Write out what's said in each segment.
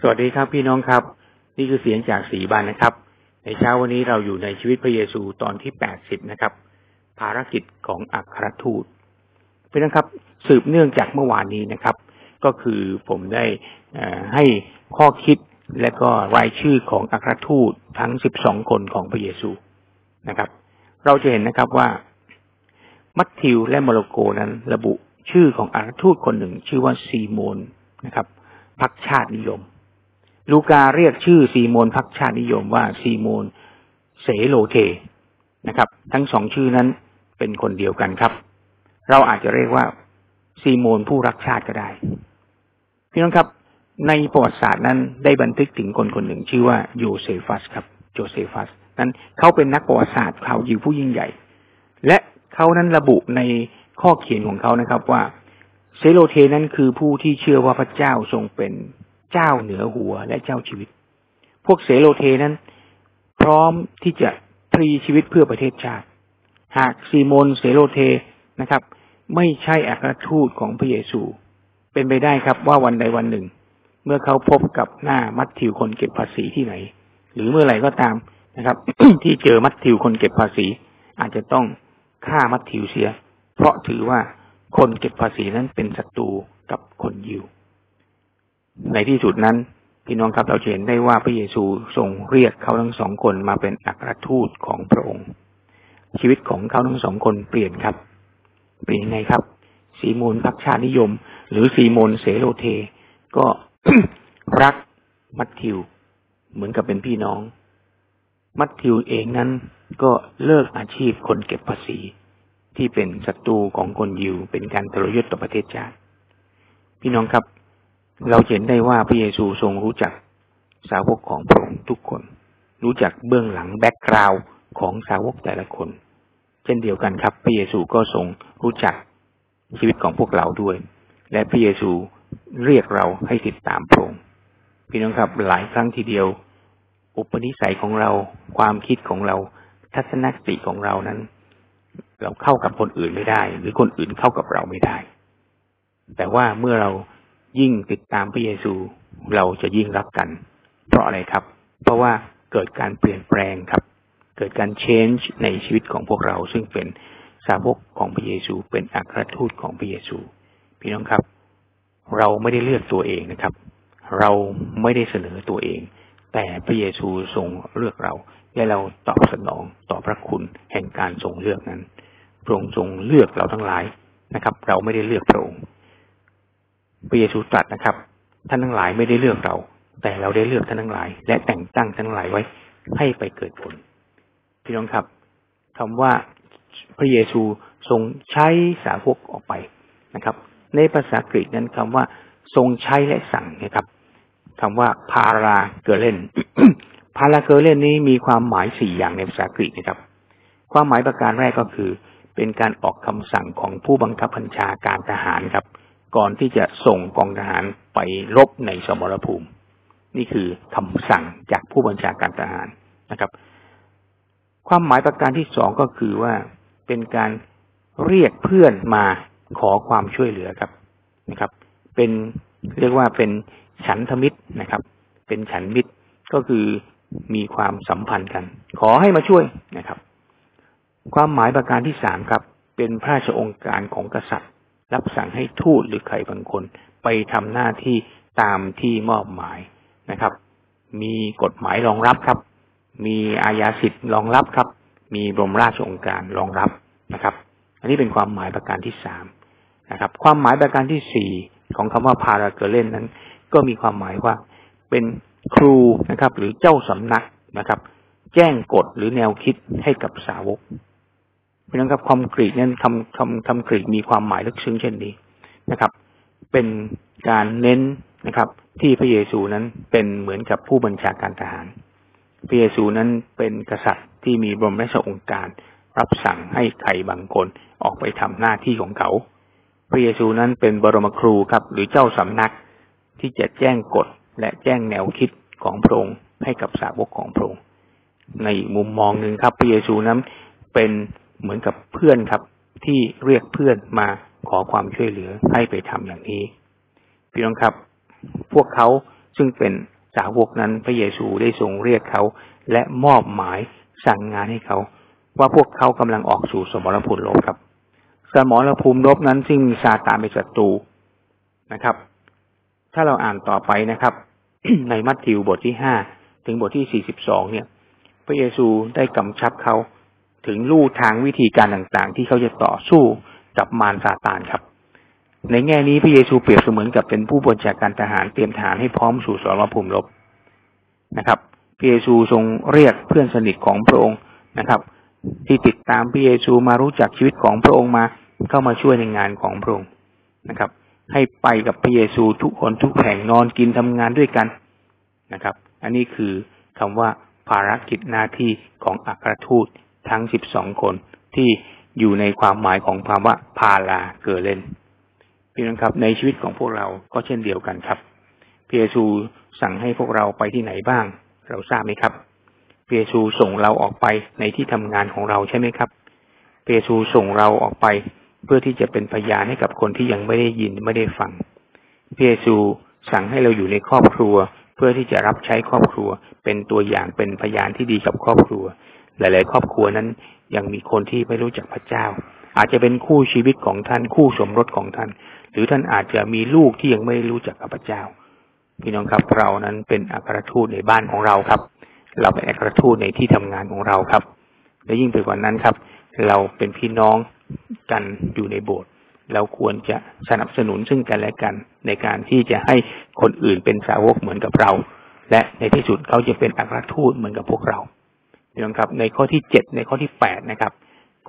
สวัสดีครับพี่น้องครับ นี่คือเสียงจากสีบานนะครับ ในเช้าวันนี้เราอยู่ในชีวิตพระเยซูตอนที่แปดสิบนะครับ ภารกิจของอัครทูตพี่น้องครับ สืบเนื่องจากเมื่อวานนี้นะครับ ก็คือผมได้ให้ข้อคิดและก็รายชื่อของอัครทูตทั้งสิบสองคนของพระเยซูนะครับ เราจะเห็นนะครับว่า มัทธิวและโมโลโกนั้นระบุชื่อของอัครทูตคนหนึ่ง ชื่อว่าซีโมนนะครับพรรคชาตินิยม ลูกาเรียกชื่อซีโมนพรรคชาตินิยมว่าซีโมนเสโลเทนะครับ ทั้งสองชื่อนั้นเป็นคนเดียวกันครับ เราอาจจะเรียกว่าซีโมนผู้รักชาติก็ได้ พี่น้องครับ ในประวัติศาสตร์นั้นได้บันทึกถึงคนคนหนึ่งชื่อว่าโยเซฟัสครับโจเซฟัส นั้นเขาเป็นนักประวัติศาสตร์ชาวยิวผู้ยิ่งใหญ่ และเขานั้นระบุในข้อเขียนของเขานะครับว่าเซโลเทนั้นคือผู้ที่เชื่อว่าพระเจ้าทรงเป็น เจ้าเหนือหัวและเจ้าชีวิต พวกเสโลเทนั้น พร้อมที่จะทรีชีวิตเพื่อประเทศชาติ หากซีโมนเสโลเทนะครับ ไม่ใช่อัครทูตของพระเยซู เป็นไปได้ครับว่าวันใดวันหนึ่ง เมื่อเขาพบกับหน้ามัทธิวคนเก็บภาษีที่ไหน หรือเมื่อไหร่ก็ตามนะครับ ที่เจอมัทธิวคนเก็บภาษี อาจจะต้องฆ่ามัทธิวเสีย เพราะถือว่าคนเก็บภาษีนั้นเป็นศัตรูกับคนยิว ในที่สุดนั้นพี่น้องครับเราเห็นได้ว่าพระเยซูทรงเรียกเขาทั้งสองคนมาเป็นอัครทูตของพระองค์ ชีวิตของเขาทั้งสองคนเปลี่ยนครับ เปลี่ยนยังไงครับ สีโมูลพักชาตินิยม หรือสีโมูลเสโลเท ก็รักมัทธิว เหมือนกับเป็นพี่น้อง มัทธิวเองนั้นก็เลิกอาชีพคนเก็บภาษี ที่เป็นศัตรูของคนยิวเป็นการทรยศต่อประเทศชาติพี่น้องครับ เราเห็นได้ว่าพระเยซูทรงรู้จักสาวกของพระองค์ทุกคน รู้จักเบื้องหลัง background ของสาวกแต่ละคน เช่นเดียวกันครับพระเยซูก็ทรงรู้จักชีวิตของพวกเราด้วย และพระเยซูเรียกเราให้ติดตามพระองค์พี่น้องครับหลายครั้งทีเดียว อุปนิสัยของเรา ความคิดของเรา ทัศนคติของเรานั้น เราเข้ากับคนอื่นไม่ได้ หรือคนอื่นเข้ากับเราไม่ได้ แต่ว่าเมื่อเรา ยิ่งติดตามพระเยซูเราจะยิ่งรักกัน เพราะอะไรครับ เพราะว่าเกิดการเปลี่ยนแปลงครับ เกิดการ change ในชีวิตของพวกเรา ซึ่งเป็นสาวกของพระเยซู เป็นอัครทูตของพระเยซู พี่น้องครับ เราไม่ได้เลือกตัวเองนะครับ เราไม่ได้เสนอตัวเอง แต่พระเยซูทรงเลือกเรา และเราตอบสนองต่อพระคุณแห่งการทรงเลือกนั้นพระองค์ทรงเลือกเราทั้งหลายนะครับ เราไม่ได้เลือกพระองค์ พระเยซูตรัสนะครับ ท่านทั้งหลายไม่ได้เลือกเรา แต่เราได้เลือกท่านทั้งหลาย และแต่งตั้งท่านทั้งหลายไว้ ให้ไปเกิดผล พี่น้องครับคำว่าพระเยซูทรงใช้สาวกออกไปนะครับ ในภาษากรีกนั้นคำว่าทรงใช้และสั่งนะครับคำว่าพาราเกเลนพาราเกเลนนี้มีความหมายสี่อย่างในภาษากรีกนะครับ ความหมายประการแรกก็คือ เป็นการออกคำสั่งของผู้บังคับบัญชาการทหารครับ ก่อนที่จะส่งกองทหารไปรบในสมรภูมิ นี่คือคำสั่งจากผู้บัญชาการทหารนะครับ ความหมายประการที่สองก็คือว่าเป็นการเรียกเพื่อนมาขอความช่วยเหลือครับนะครับ เป็นเรียกว่าเป็นฉันทมิตรนะครับ เป็นฉันมิตรก็คือมีความสัมพันธ์กัน ขอให้มาช่วยนะครับ ความหมายประการที่สามครับ เป็นพระราชองค์การของกษัตริย์ รับสั่งให้ทูตหรือใครบางคน ไปทำหน้าที่ตามที่มอบหมายนะครับ มีกฎหมายรองรับครับ มีอาญาสิทธิ์รองรับครับ มีบรมราชองค์การรองรับนะครับ อันนี้เป็นความหมายประการที่สามนะครับ ความหมายประการที่สี่ของคำว่าพาราเกเลนนั้น ก็มีความหมายว่าเป็นครูนะครับ หรือเจ้าสำนักนะครับ แจ้งกฎหรือแนวคิดให้กับสาวก เพี่น้องครับคำกรีกนั้นคำคำคำกรีกมีความหมายลึกซึ้งเช่นนี้นะครับ เป็นการเน้นนะครับ ที่พระเยซูนั้นเป็นเหมือนกับผู้บัญชาการทหาร พระเยซูนั้นเป็นกษัตริย์ที่มีบรมราชองค์การ รับสั่งให้ใครบางคนออกไปทำหน้าที่ของเขา พระเยซูนั้นเป็นบรมครูครับ หรือเจ้าสำนักที่จะแจ้งกฎและแจ้งแนวคิดของพระองค์ให้กับสาวกของพระองค์ในมุมมองหนึ่งครับพระเยซูนั้นเป็น เหมือนกับเพื่อนครับ ที่เรียกเพื่อนมาขอความช่วยเหลือให้ไปทำอย่างนี้พี่น้องครับ พวกเขาซึ่งเป็นสาวกนั้นพระเยซูได้ทรงเรียกเขา และมอบหมายสั่งงานให้เขา ว่าพวกเขากำลังออกสู่สมรภูมิลบครับ สมรภูมิลบนั้นซึ่งมีซาตานเป็นศัตรูนะครับ ถ้าเราอ่านต่อไปนะครับ ในมัทธิวบทที่ห้าถึงบทที่สี่สิบสองเนี่ย พระเยซูได้กำชับเขา ถึงลู่ทางวิธีการต่างๆ ที่เขาจะต่อสู้กับมารซาตานครับ ในแง่นี้พระเยซูเปรียบเสมือนกับเป็นผู้บัญชาการทหารเตรียมทหารให้พร้อมสู่สรภูมิรบนะครับพระเยซูทรงเรียกเพื่อนสนิทของพระองค์นะครับ ที่ติดตามพระเยซูมารู้จักชีวิตของพระองค์มาเข้ามาช่วยในงานของพระองค์นะครับ ให้ไปกับพระเยซูทุกคนทุกแห่งนอนกินทำงานด้วยกันนะครับ อันนี้คือคำว่าภารกิจหน้าที่ของอัครทูต ทั้งสิบสองคนที่อยู่ในความหมายของคำว่าพาลาเกิดเล่นพี่น้องครับในชีวิตของพวกเราก็เช่นเดียวกันครับพระเยซูสั่งให้พวกเราไปที่ไหนบ้าง เราทราบไหมครับพระเยซูส่งเราออกไปในที่ทำงานของเราใช่ไหมครับพระเยซูส่งเราออกไป เพื่อที่จะเป็นพยานให้กับคนที่ยังไม่ได้ยินไม่ได้ฟังพระเยซูสั่งให้เราอยู่ในครอบครัว เพื่อที่จะรับใช้ครอบครัว เป็นตัวอย่างเป็นพยานที่ดีกับครอบครัว หลาย ๆ ครอบครัวนั้น ยังมีคนที่ไม่รู้จักพระเจ้า อาจจะเป็นคู่ชีวิตของท่านคู่สมรสของท่าน หรือท่านอาจจะมีลูกที่ยังไม่รู้จักพระเจ้า พี่น้องครับเรานั้นเป็นอัครทูตในบ้านของเราครับ เราเป็นอัครทูตในที่ทำงานของเราครับ และยิ่งไปกว่านั้นครับ เราเป็นพี่น้องกันอยู่ในโบสถ์เราควรจะสนับสนุนซึ่งกันและกัน ในการที่จะให้คนอื่นเป็นสาวกเหมือนกับเรา และในที่สุดเขาจะเป็นอัครทูตเหมือนกับพวกเรา น้องครับ ในข้อที่เจ็ดในข้อที่แปดนะครับ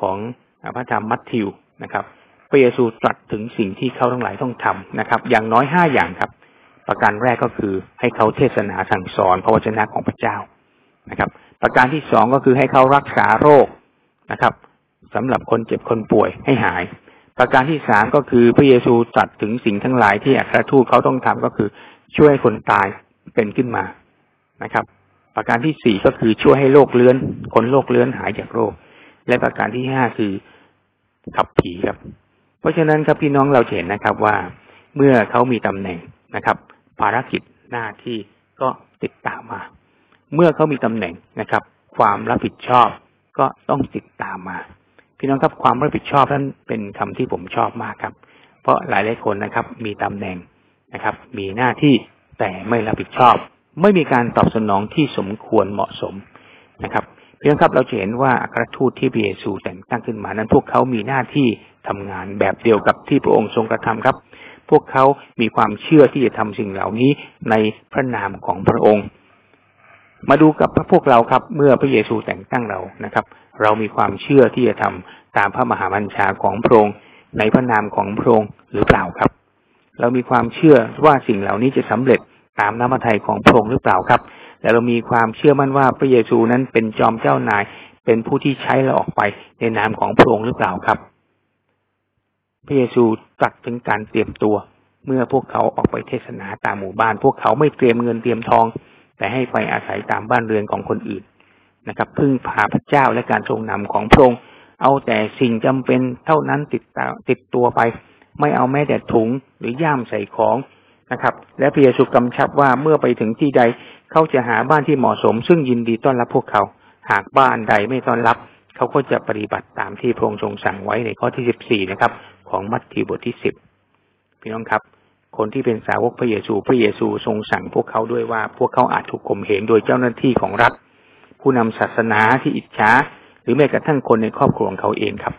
ของพระธรรมมัทธิวนะครับพระเยซูตรัสถึงสิ่งที่เขาทั้งหลายต้องทำนะครับ อย่างน้อยห้าอย่างครับ ประการแรกก็คือให้เขาเทศนาสั่งสอนพระวจนะของพระเจ้านะครับ ประการที่สองก็คือให้เขารักษาโรคนะครับสำหรับคนเจ็บคนป่วยให้หาย ประการที่สามก็คือพระเยซูตรัสถึงสิ่งทั้งหลายที่อัครทูตเขาต้องทำก็คือช่วยคนตายเป็นขึ้นมานะครับ ประการที่สี่ก็คือช่วยให้โรคเลื้อน คนโรคเลื้อนหายจากโรค และประการที่ห้าคือขับผีครับ เพราะฉะนั้นครับพี่น้องเราเห็นนะครับว่าเมื่อเขามีตำแหน่งนะครับ ภารกิจหน้าที่ก็ติดตามมา เมื่อเขามีตำแหน่งนะครับ ความรับผิดชอบก็ต้องติดตามมา พี่น้องครับความรับผิดชอบนั้นเป็นคำที่ผมชอบมากครับ เพราะหลายหลายคนนะครับ มีตำแหน่งนะครับ มีหน้าที่แต่ไม่รับผิดชอบ ไม่มีการตอบสนองที่สมควรเหมาะสมนะครับเพียงครับเราจะเห็นว่าอัครทูตที่พระเยซูแต่งตั้งขึ้นมานั้น พวกเขามีหน้าที่ทำงานแบบเดียวกับที่พระองค์ทรงกระทำครับ พวกเขามีความเชื่อที่จะทำสิ่งเหล่านี้ในพระนามของพระองค์ มาดูกับพวกเราครับ เมื่อพระเยซูแต่งตั้งเรานะครับ เรามีความเชื่อที่จะทำตามพระมหาบัญชาของพระองค์ ในพระนามของพระองค์หรือเปล่าครับ เรามีความเชื่อว่าสิ่งเหล่านี้จะสำเร็จ ตามน้ำพระทัยของพระองค์หรือเปล่าครับ และเรามีความเชื่อมั่นว่าพระเยซูนั้นเป็นจอมเจ้านาย เป็นผู้ที่ใช้เราออกไปในนามของพระองค์หรือเปล่าครับ พระเยซูตรัสถึงการเตรียมตัว เมื่อพวกเขาออกไปเทศนาตามหมู่บ้าน พวกเขาไม่เตรียมเงินเตรียมทอง แต่ให้ไปอาศัยตามบ้านเรือนของคนอื่นนะครับ พึ่งพาพระเจ้าและการทรงนำของพระองค์เอาแต่สิ่งจำเป็นเท่านั้นติดตติดตัวไป ไม่เอาแม้แต่ถุงหรือย่ามใส่ของ นะครับ และพระเยซูกำชับว่าเมื่อไปถึงที่ใดเขาจะหาบ้านที่เหมาะสม ซึ่งยินดีต้อนรับพวกเขา หากบ้านใดไม่ต้อนรับ เขาก็จะปฏิบัติตามที่พระองค์ทรงสั่งไว้ในข้อที่สิบสี่นะครับ ของมัทธิวบทที่สิบพี่น้องครับ คนที่เป็นสาวกพระเยซู พระเยซูทรงสั่งพวกเขาด้วยว่า พวกเขาอาจถูกข่มเหงโดยเจ้าหน้าที่ของรัฐ ผู้นำศาสนาที่อิจฉาหรือแม้กระทั่งคนในครอบครัวของเขาเองครับ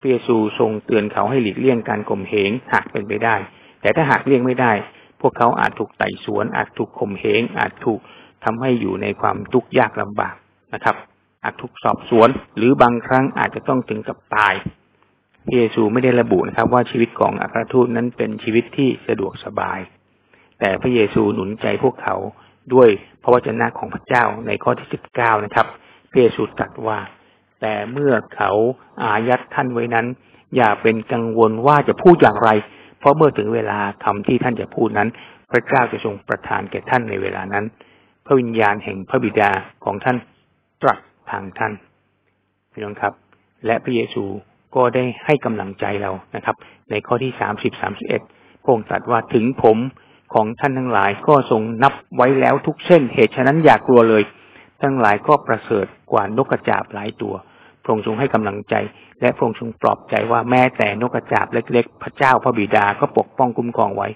พระเยซูทรงเตือนเขาให้หลีกเลี่ยงการข่มเหงหากเป็นไปได้ แต่ถ้าหากเลี่ยงไม่ได้ พวกเขาอาจถูกไต่สวน อาจถูกข่มเหงอาจถูกทำให้อยู่ในความทุกข์ยากลำบากนะครับ อาจถูกสอบสวน หรือบางครั้งอาจจะต้องถึงกับตายพระเยซูไม่ได้ระบุนะครับ ว่าชีวิตของอัครทูตนั้นเป็นชีวิตที่สะดวกสบาย แต่พระเยซูหนุนใจพวกเขาด้วยพระวจนะของพระเจ้าในข้อที่สิบเก้านะครับพระเยซูตรัสว่า แต่เมื่อเขาอายัดท่านไว้นั้น อย่าเป็นกังวลว่าจะพูดอย่างไร เพราะเมื่อถึงเวลาคำที่ท่านจะพูดนั้น พระเจ้าจะทรงประทานแก่ท่านในเวลานั้น พระวิญญาณแห่งพระบิดาของท่านตรัสทางท่านพี่น้องครับ และพระเยซูก็ได้ให้กำลังใจเรานะครับ ในข้อที่สามสิบสามสิบเอ็ดพระองค์ตรัสว่าถึงผมของท่านทั้งหลายก็ทรงนับไว้แล้วทุกเส้น เหตุฉะนั้นอย่ากลัวเลย ทั้งหลายก็ประเสริฐกว่านกกระจาบหลายตัว ระองค์ทรงให้กำลังใจ และพระองค์ทรงปลอบใจว่าแม้แต่นกกระจาบเล็ก ๆ พระเจ้าพระบิดาก็ปกป้องคุ้มครองไว้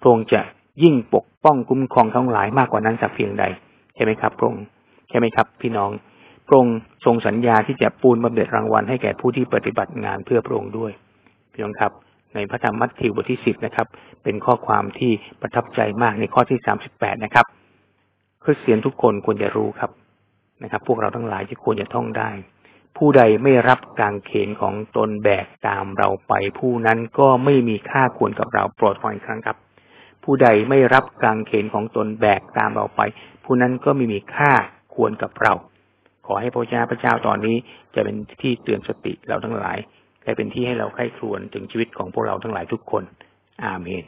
พระองค์จะยิ่งปกป้องคุ้มครองทั้งหลายมากกว่านั้นสักเพียงใดใช่ไหมครับ พระองค์ใช่ไหมครับ พี่น้องพระองค์ทรงสัญญาที่จะปูนบำเหน็จรางวัลให้แก่ผู้ที่ปฏิบัติงานเพื่อพระองค์ด้วยพี่น้องครับ ในพระธรรมมัทธิวบทที่สิบนะครับ เป็นข้อความที่ประทับใจมากในข้อที่สามสิบแปดนะครับคริสเตียนทุกคนควรจะรู้ครับนะครับ พวกเราทั้งหลายที่ควรจะท่องได้ ผู้ใดไม่รับการเขนของตนแบกตามเราไป ผู้นั้นก็ไม่มีค่าควรกับเราโปรดฟังอีกครั้งครับ ผู้ใดไม่รับการเขนของตนแบกตามเราไป ผู้นั้นก็ไม่มีค่าควรกับเรา ขอให้พระเจ้าพระเจ้าตอนนี้จะเป็นที่เตือนสติเราทั้งหลายและเป็นที่ให้เราใคร่ครวญถึงชีวิตของพวกเราทั้งหลายทุกคน อาเมน